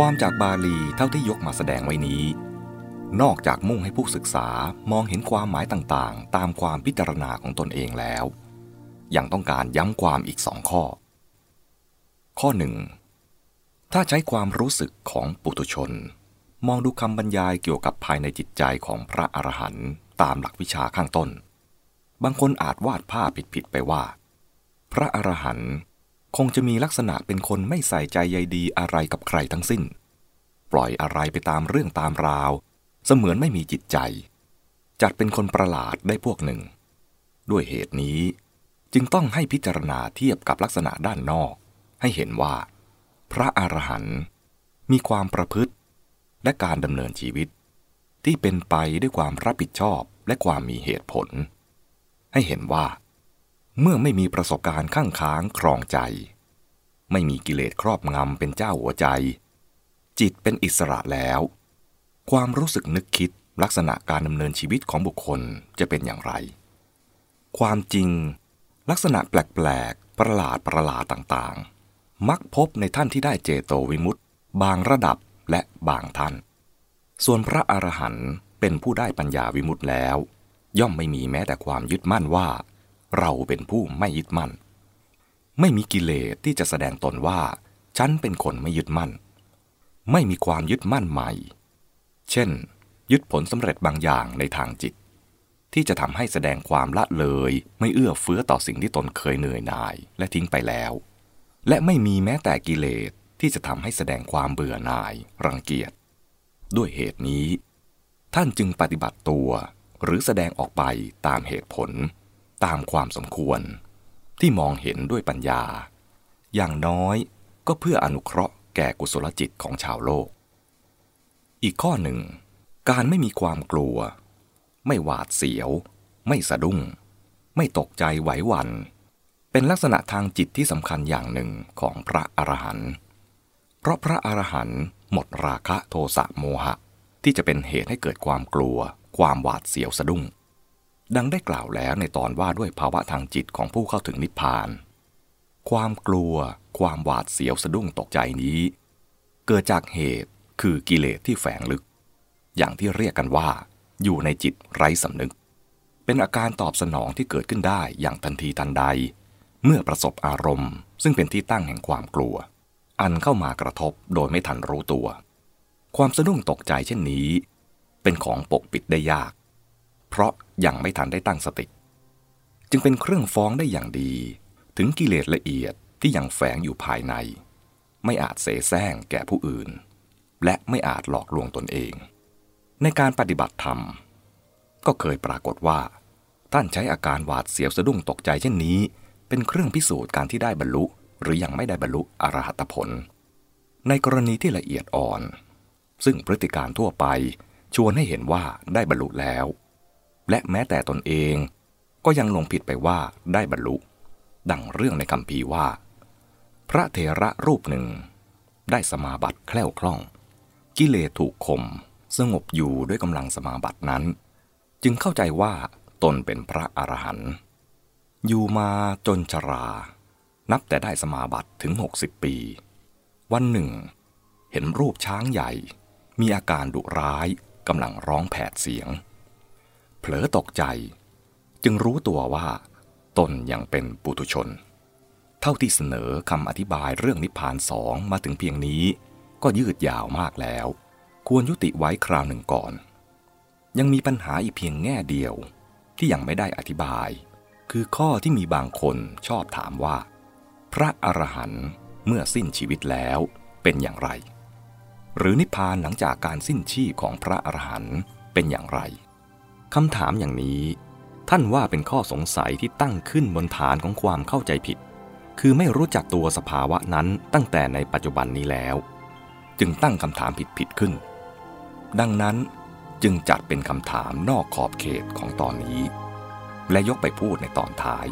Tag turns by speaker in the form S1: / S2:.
S1: ความจากบาลีเท่าที่ยกมาแสดงไว้นี้ นอกจากมุ่งให้ผู้ศึกษามองเห็นความหมายต่างๆ ตามความพิจารณาของตนเองแล้ว ยังต้องการย้ำความอีกสองข้อ ข้อหนึ่งถ้าใช้ความรู้สึกของปุถุชน มองดูคำบรรยายเกี่ยวกับภายในจิตใจของพระอรหันต์ตามหลักวิชาข้างต้น บางคนอาจวาดภาพผิดๆไปว่า พระอรหันต์ คงจะมีลักษณะเป็นคนไม่ใส่ใจใยดีอะไรกับใครทั้งสิ้น ปล่อยอะไรไปตามเรื่องตามราว เสมือนไม่มีจิตใจ จัดเป็นคนประหลาดได้พวกหนึ่ง ด้วยเหตุนี้จึงต้องให้พิจารณาเทียบกับลักษณะด้านนอก ให้เห็นว่า พระอรหันต์มีความประพฤติ และการดำเนินชีวิต ที่เป็นไปด้วยความรับผิดชอบและความมีเหตุผล ให้เห็นว่า เมื่อไม่มีประสบการณ์ข้างค้างครองใจ ไม่มีกิเลสครอบงำเป็นเจ้าหัวใจ จิตเป็นอิสระแล้ว ความรู้สึกนึกคิดลักษณะการดำเนินชีวิตของบุคคลจะเป็นอย่างไร ความจริง ลักษณะแปลกๆ ประหลาดประหลาดต่างๆ มักพบในท่านที่ได้เจโตวิมุตติบางระดับและบางท่าน ส่วนพระอรหันต์เป็นผู้ได้ปัญญาวิมุตติแล้ว ย่อมไม่มีแม้แต่ความยึดมั่นว่า เราเป็นผู้ไม่ยึดมั่น ไม่มีกิเลสที่จะแสดงตนว่า ฉันเป็นคนไม่ยึดมั่น ไม่มีความยึดมั่นใหม่ เช่น ยึดผลสำเร็จบางอย่างในทางจิต ที่จะทำให้แสดงความละเลยไม่เอื้อเฟื้อต่อสิ่งที่ตนเคยเหนื่อยหน่ายและทิ้งไปแล้ว และไม่มีแม้แต่กิเลสที่จะทำให้แสดงความเบื่อหน่าย รังเกียจ ด้วยเหตุนี้ ท่านจึงปฏิบัติตัวหรือแสดงออกไปตามเหตุผล ตามความสมควร ที่มองเห็นด้วยปัญญา อย่างน้อยก็เพื่ออนุเคราะห์แก่กุศลจิตของชาวโลก อีกข้อหนึ่ง การไม่มีความกลัว ไม่หวาดเสียว ไม่สะดุ้ง ไม่ตกใจไหวหวัน่นเป็นลักษณะทางจิตที่สำคัญอย่างหนึ่งของพระอรหันต์เพราะพระอรหันต์หมดราคะโทสะโมหะ ที่จะเป็นเหตุให้เกิดความกลัว ความหวาดเสียวสะดุ้ง ดังได้กล่าวแล้วในตอนว่าด้วยภาวะทางจิตของผู้เข้าถึงนิพพาน ความกลัว ความหวาดเสียวสะดุ้งตกใจนี้ เกิดจากเหตุคือกิเลสที่แฝงลึก อย่างที่เรียกกันว่า อยู่ในจิตไร้สำนึก เป็นอาการตอบสนองที่เกิดขึ้นได้อย่างทันทีทันใด เมื่อประสบอารมณ์ ซึ่งเป็นที่ตั้งแห่งความกลัว อันเข้ามากระทบโดยไม่ทันรู้ตัว ความสะดุ้งตกใจเช่นนี้ เป็นของปกปิดได้ยาก เพราะยังไม่ทันได้ตั้งสติ จึงเป็นเครื่องฟ้องได้อย่างดี ถึงกิเลสละเอียดที่ยังแฝงอยู่ภายใน ไม่อาจเสแสร้งแก่ผู้อื่น และไม่อาจหลอกลวงตนเอง ในการปฏิบัติธรรม ก็เคยปรากฏว่า ท่านใช้อาการหวาดเสียวสะดุ้งตกใจเช่นนี้ เป็นเครื่องพิสูจน์การที่ได้บรรลุ หรือยังไม่ได้บรรลุอรหัตผล ในกรณีที่ละเอียดอ่อน ซึ่งพฤติการทั่วไปชวนให้เห็นว่าได้บรรลุแล้ว และแม้แต่ตนเอง ก็ยังลงผิดไปว่าได้บรรลุ ดังเรื่องในคำพีว่า พระเถระรูปหนึ่ง ได้สมาบัติแคล่วคล่อง กิเลสถูกข่มสงบอยู่ด้วยกำลังสมาบัตินั้น จึงเข้าใจว่าตนเป็นพระอรหันต์อยู่มาจนชรา นับแต่ได้สมาบัติถึง 60 ปี วันหนึ่ง เห็นรูปช้างใหญ่ มีอาการดุร้ายกำลังร้องแผดเสียง เผลอตกใจ จึงรู้ตัวว่า ตนยังเป็นปุถุชน เท่าที่เสนอคำอธิบายเรื่องนิพพานสองมาถึงเพียงนี้ ก็ยืดยาวมากแล้ว ควรยุติไว้คราวหนึ่งก่อน ยังมีปัญหาอีกเพียงแง่เดียวที่ยังไม่ได้อธิบาย คือข้อที่มีบางคนชอบถามว่า พระอรหันต์เมื่อสิ้นชีวิตแล้วเป็นอย่างไร หรือนิพพานหลังจากการสิ้นชีพของพระอรหันต์เป็นอย่างไร คำถามอย่างนี้ ท่านว่าเป็นข้อสงสัยที่ตั้งขึ้นบนฐานของความเข้าใจผิด คือไม่รู้จักตัวสภาวะนั้นตั้งแต่ในปัจจุบันนี้แล้ว จึงตั้งคำถามผิดๆขึ้น ดังนั้นจึงจัดเป็นคำถามนอกขอบเขตของตอนนี้ และยกไปพูดในตอนท้าย